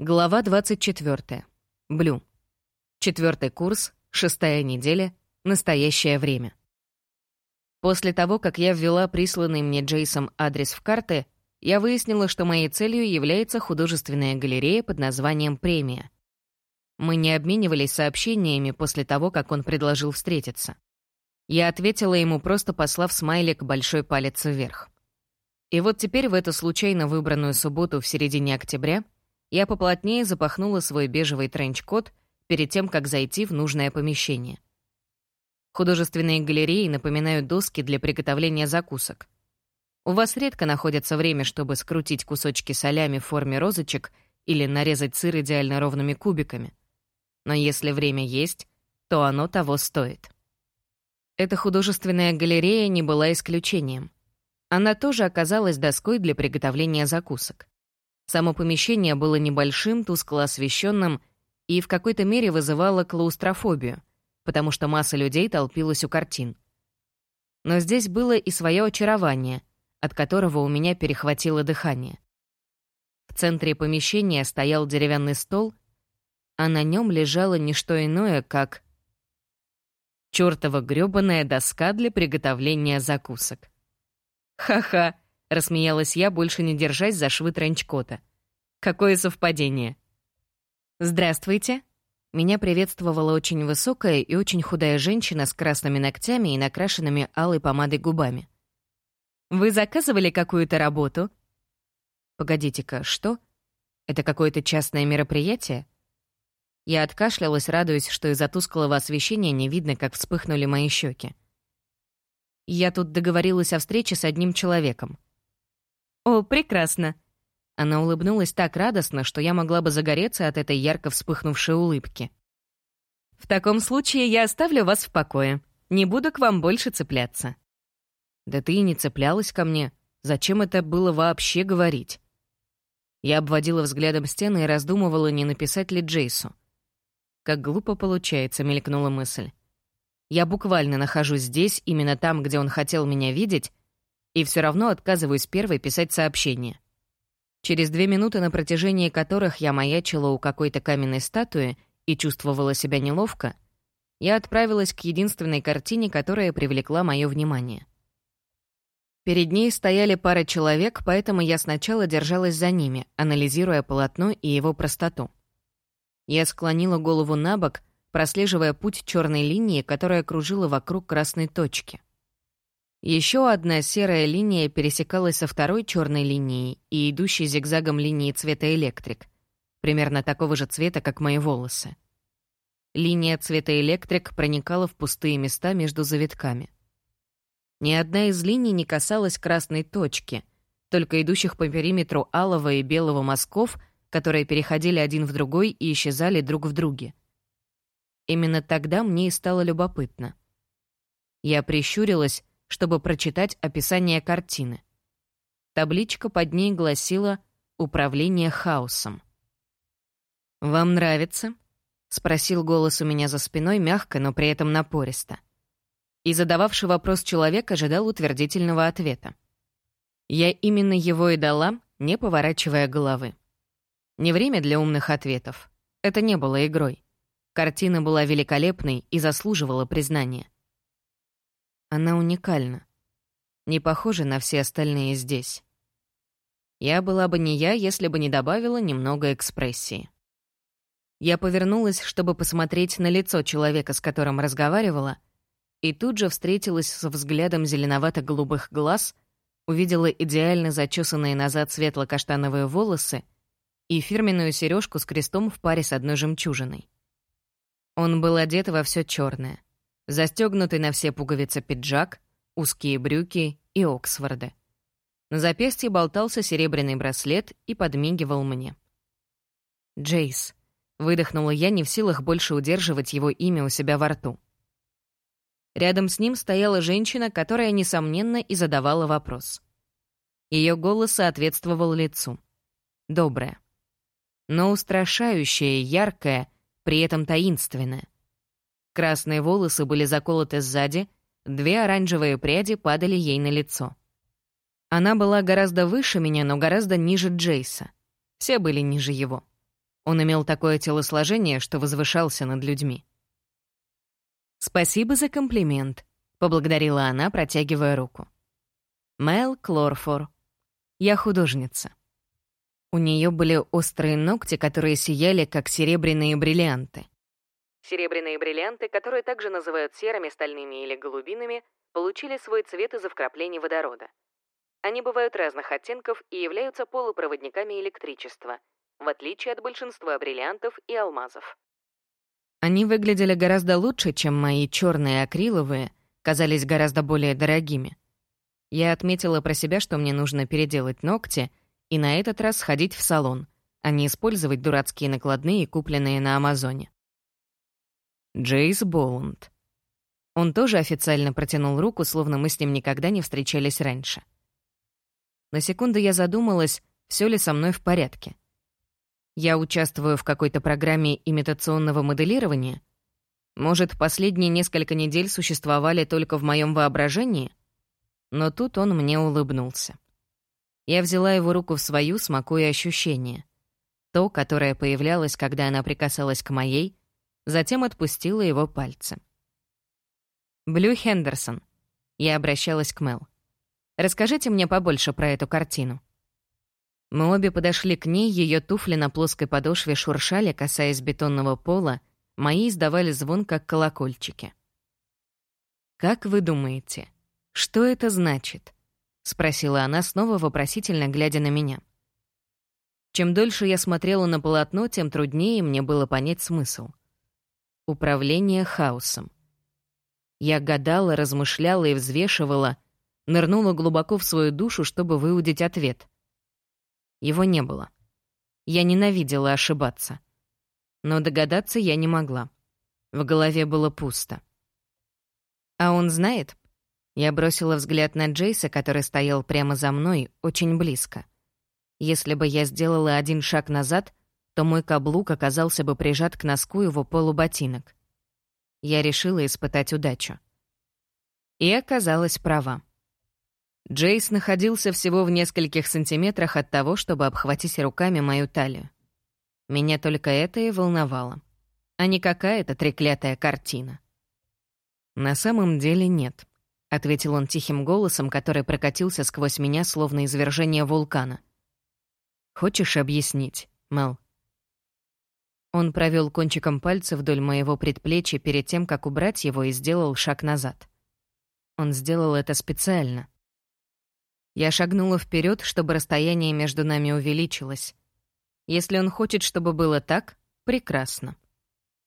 Глава 24. Блю. Четвертый курс, шестая неделя, настоящее время. После того, как я ввела присланный мне Джейсом адрес в карты, я выяснила, что моей целью является художественная галерея под названием «Премия». Мы не обменивались сообщениями после того, как он предложил встретиться. Я ответила ему, просто послав смайлик большой палец вверх. И вот теперь в эту случайно выбранную субботу в середине октября — я поплотнее запахнула свой бежевый тренч-кот перед тем, как зайти в нужное помещение. Художественные галереи напоминают доски для приготовления закусок. У вас редко находится время, чтобы скрутить кусочки солями в форме розочек или нарезать сыр идеально ровными кубиками. Но если время есть, то оно того стоит. Эта художественная галерея не была исключением. Она тоже оказалась доской для приготовления закусок. Само помещение было небольшим, тускло освещенным и в какой-то мере вызывало клаустрофобию, потому что масса людей толпилась у картин. Но здесь было и свое очарование, от которого у меня перехватило дыхание. В центре помещения стоял деревянный стол, а на нем лежало не что иное, как чёртова грёбаная доска для приготовления закусок. Ха-ха, — рассмеялась я, больше не держась за швы тренчкота. «Какое совпадение!» «Здравствуйте!» Меня приветствовала очень высокая и очень худая женщина с красными ногтями и накрашенными алой помадой губами. «Вы заказывали какую-то работу?» «Погодите-ка, что? Это какое-то частное мероприятие?» Я откашлялась, радуясь, что из-за тусклого освещения не видно, как вспыхнули мои щеки. Я тут договорилась о встрече с одним человеком. «О, прекрасно!» Она улыбнулась так радостно, что я могла бы загореться от этой ярко вспыхнувшей улыбки. «В таком случае я оставлю вас в покое. Не буду к вам больше цепляться». «Да ты и не цеплялась ко мне. Зачем это было вообще говорить?» Я обводила взглядом стены и раздумывала, не написать ли Джейсу. «Как глупо получается», — мелькнула мысль. «Я буквально нахожусь здесь, именно там, где он хотел меня видеть, и все равно отказываюсь первой писать сообщение. Через две минуты, на протяжении которых я маячила у какой-то каменной статуи и чувствовала себя неловко, я отправилась к единственной картине, которая привлекла мое внимание. Перед ней стояли пара человек, поэтому я сначала держалась за ними, анализируя полотно и его простоту. Я склонила голову на бок, прослеживая путь черной линии, которая кружила вокруг красной точки. Еще одна серая линия пересекалась со второй черной линией и идущей зигзагом линии цвета электрик, примерно такого же цвета, как мои волосы. Линия цвета электрик проникала в пустые места между завитками. Ни одна из линий не касалась красной точки, только идущих по периметру алого и белого мазков, которые переходили один в другой и исчезали друг в друге. Именно тогда мне и стало любопытно. Я прищурилась, чтобы прочитать описание картины. Табличка под ней гласила «Управление хаосом». «Вам нравится?» — спросил голос у меня за спиной мягко, но при этом напористо. И задававший вопрос человек ожидал утвердительного ответа. Я именно его и дала, не поворачивая головы. Не время для умных ответов. Это не было игрой. Картина была великолепной и заслуживала признания. Она уникальна. Не похожа на все остальные здесь. Я была бы не я, если бы не добавила немного экспрессии. Я повернулась, чтобы посмотреть на лицо человека, с которым разговаривала, и тут же встретилась с взглядом зеленовато-голубых глаз, увидела идеально зачесанные назад светло-каштановые волосы и фирменную сережку с крестом в паре с одной жемчужиной. Он был одет во все черное застегнутый на все пуговицы пиджак, узкие брюки и Оксфорды. На запястье болтался серебряный браслет и подмигивал мне. «Джейс», — выдохнула я, не в силах больше удерживать его имя у себя во рту. Рядом с ним стояла женщина, которая, несомненно, и задавала вопрос. Ее голос соответствовал лицу. Доброе. Но устрашающее, яркое, при этом таинственное. Красные волосы были заколоты сзади, две оранжевые пряди падали ей на лицо. Она была гораздо выше меня, но гораздо ниже Джейса. Все были ниже его. Он имел такое телосложение, что возвышался над людьми. «Спасибо за комплимент», — поблагодарила она, протягивая руку. «Мэл Клорфор. Я художница». У нее были острые ногти, которые сияли, как серебряные бриллианты. Серебряные бриллианты, которые также называют серыми, стальными или голубиными, получили свой цвет из-за вкраплений водорода. Они бывают разных оттенков и являются полупроводниками электричества, в отличие от большинства бриллиантов и алмазов. Они выглядели гораздо лучше, чем мои черные акриловые, казались гораздо более дорогими. Я отметила про себя, что мне нужно переделать ногти и на этот раз сходить в салон, а не использовать дурацкие накладные, купленные на Амазоне. Джейс Боунд. Он тоже официально протянул руку, словно мы с ним никогда не встречались раньше. На секунду я задумалась, все ли со мной в порядке. Я участвую в какой-то программе имитационного моделирования? Может, последние несколько недель существовали только в моем воображении? Но тут он мне улыбнулся. Я взяла его руку в свою, смакуя ощущение. То, которое появлялось, когда она прикасалась к моей, затем отпустила его пальцы. «Блю Хендерсон», — я обращалась к Мел. Расскажите мне побольше про эту картину». Мы обе подошли к ней, ее туфли на плоской подошве шуршали, касаясь бетонного пола, мои издавали звон, как колокольчики. «Как вы думаете, что это значит?» — спросила она, снова вопросительно глядя на меня. Чем дольше я смотрела на полотно, тем труднее мне было понять смысл. Управление хаосом. Я гадала, размышляла и взвешивала — нырнула глубоко в свою душу, чтобы выудить ответ. Его не было. Я ненавидела ошибаться. Но догадаться я не могла. В голове было пусто. «А он знает?» Я бросила взгляд на Джейса, который стоял прямо за мной, очень близко. Если бы я сделала один шаг назад, то мой каблук оказался бы прижат к носку его полуботинок. Я решила испытать удачу. И оказалась права. Джейс находился всего в нескольких сантиметрах от того, чтобы обхватить руками мою талию. Меня только это и волновало. А не какая-то треклятая картина. «На самом деле нет», — ответил он тихим голосом, который прокатился сквозь меня, словно извержение вулкана. «Хочешь объяснить, Мел?» Он провел кончиком пальца вдоль моего предплечья перед тем, как убрать его, и сделал шаг назад. Он сделал это специально. Я шагнула вперед, чтобы расстояние между нами увеличилось. Если он хочет, чтобы было так, прекрасно.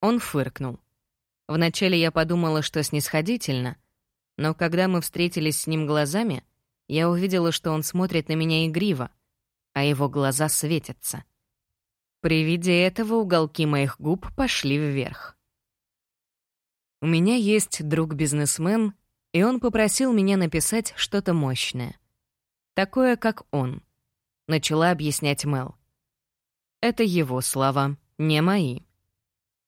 Он фыркнул. Вначале я подумала, что снисходительно, но когда мы встретились с ним глазами, я увидела, что он смотрит на меня игриво, а его глаза светятся. При виде этого уголки моих губ пошли вверх. У меня есть друг-бизнесмен, и он попросил меня написать что-то мощное — такое, как он», — начала объяснять Мел. «Это его слова, не мои».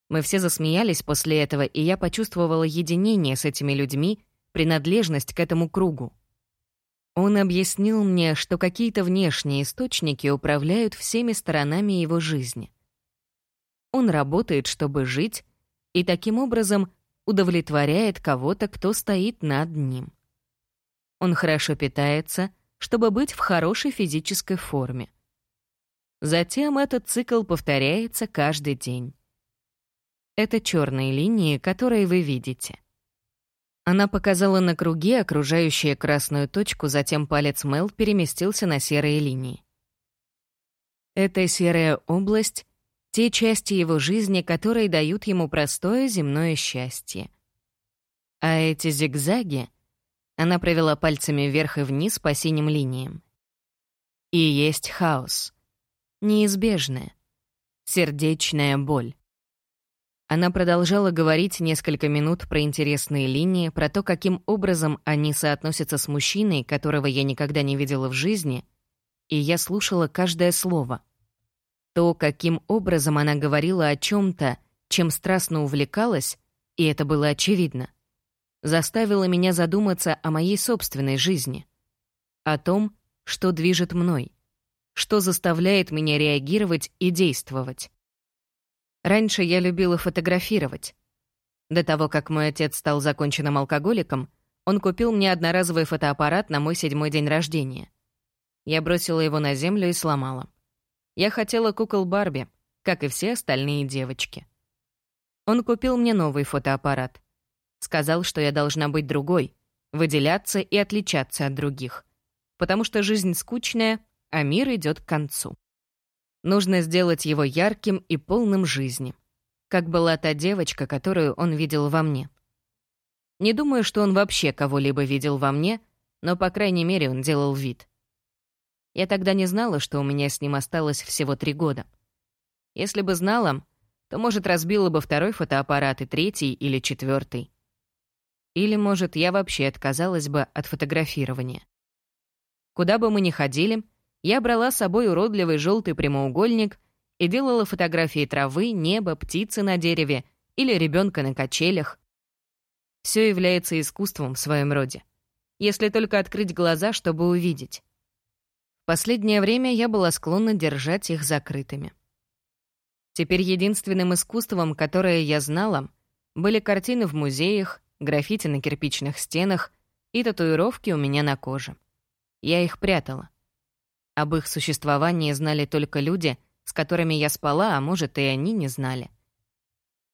Мы все засмеялись после этого, и я почувствовала единение с этими людьми, принадлежность к этому кругу. Он объяснил мне, что какие-то внешние источники управляют всеми сторонами его жизни. Он работает, чтобы жить, и таким образом удовлетворяет кого-то, кто стоит над ним. Он хорошо питается, чтобы быть в хорошей физической форме. Затем этот цикл повторяется каждый день. Это черные линии, которые вы видите. Она показала на круге, окружающие красную точку, затем палец Мел переместился на серые линии. Эта серая область — те части его жизни, которые дают ему простое земное счастье. А эти зигзаги — она провела пальцами вверх и вниз по синим линиям. И есть хаос. Неизбежная. Сердечная боль. Она продолжала говорить несколько минут про интересные линии, про то, каким образом они соотносятся с мужчиной, которого я никогда не видела в жизни, и я слушала каждое слово. То, каким образом она говорила о чем то чем страстно увлекалась, и это было очевидно — заставила меня задуматься о моей собственной жизни, о том, что движет мной, что заставляет меня реагировать и действовать. Раньше я любила фотографировать. До того, как мой отец стал законченным алкоголиком, он купил мне одноразовый фотоаппарат на мой седьмой день рождения. Я бросила его на землю и сломала. Я хотела кукол Барби, как и все остальные девочки. Он купил мне новый фотоаппарат. Сказал, что я должна быть другой, выделяться и отличаться от других. Потому что жизнь скучная, а мир идет к концу. Нужно сделать его ярким и полным жизни как была та девочка, которую он видел во мне. Не думаю, что он вообще кого-либо видел во мне, но, по крайней мере, он делал вид. Я тогда не знала, что у меня с ним осталось всего три года. Если бы знала, то, может, разбила бы второй фотоаппарат и третий или четвертый. Или, может, я вообще отказалась бы от фотографирования. Куда бы мы ни ходили, я брала с собой уродливый желтый прямоугольник — и делала фотографии травы, неба, птицы на дереве или ребенка на качелях. Все является искусством в своем роде, если только открыть глаза, чтобы увидеть. В последнее время я была склонна держать их закрытыми. Теперь единственным искусством, которое я знала, были картины в музеях, граффити на кирпичных стенах и татуировки у меня на коже. Я их прятала. Об их существовании знали только люди — с которыми я спала, а может, и они не знали.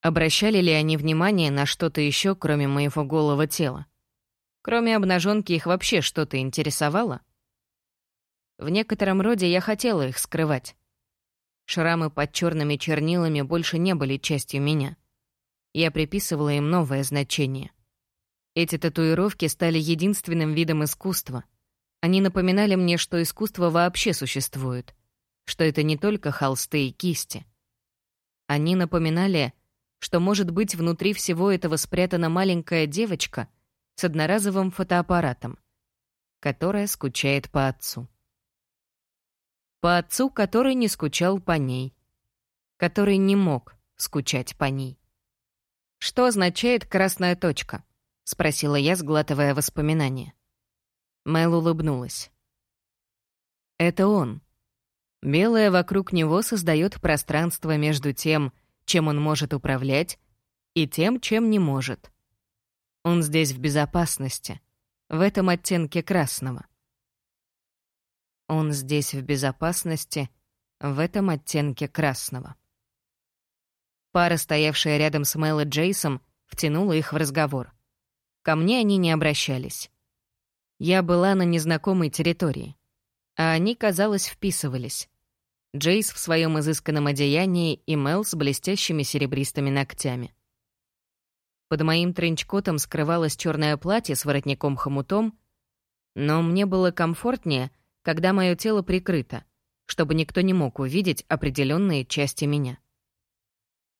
Обращали ли они внимание на что-то еще, кроме моего голого тела? Кроме обнаженки их вообще что-то интересовало? В некотором роде я хотела их скрывать. Шрамы под черными чернилами больше не были частью меня. Я приписывала им новое значение. Эти татуировки стали единственным видом искусства. Они напоминали мне, что искусство вообще существует — что это не только холсты и кисти. Они напоминали, что, может быть, внутри всего этого спрятана маленькая девочка с одноразовым фотоаппаратом, которая скучает по отцу. По отцу, который не скучал по ней, который не мог скучать по ней. «Что означает красная точка?» — спросила я, сглатывая воспоминания. Мэл улыбнулась. «Это он», Белое вокруг него создает пространство между тем, чем он может управлять, и тем, чем не может. Он здесь в безопасности, в этом оттенке красного. Он здесь в безопасности, в этом оттенке красного. Пара, стоявшая рядом с Мэл и Джейсом, втянула их в разговор. Ко мне они не обращались. Я была на незнакомой территории, а они, казалось, вписывались. Джейс в своем изысканном одеянии и Мел с блестящими серебристыми ногтями. Под моим тренчкотом скрывалось черное платье с воротником-хомутом, но мне было комфортнее, когда мое тело прикрыто, чтобы никто не мог увидеть определенные части меня.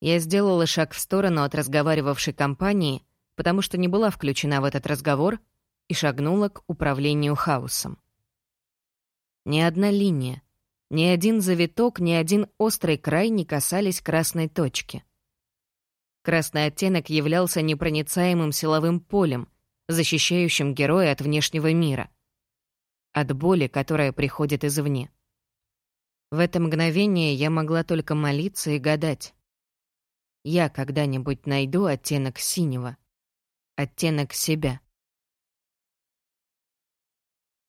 Я сделала шаг в сторону от разговаривавшей компании, потому что не была включена в этот разговор, и шагнула к управлению хаосом. Ни одна линия, ни один завиток, ни один острый край не касались красной точки. Красный оттенок являлся непроницаемым силовым полем, защищающим героя от внешнего мира. От боли, которая приходит извне. В это мгновение я могла только молиться и гадать. Я когда-нибудь найду оттенок синего, оттенок себя.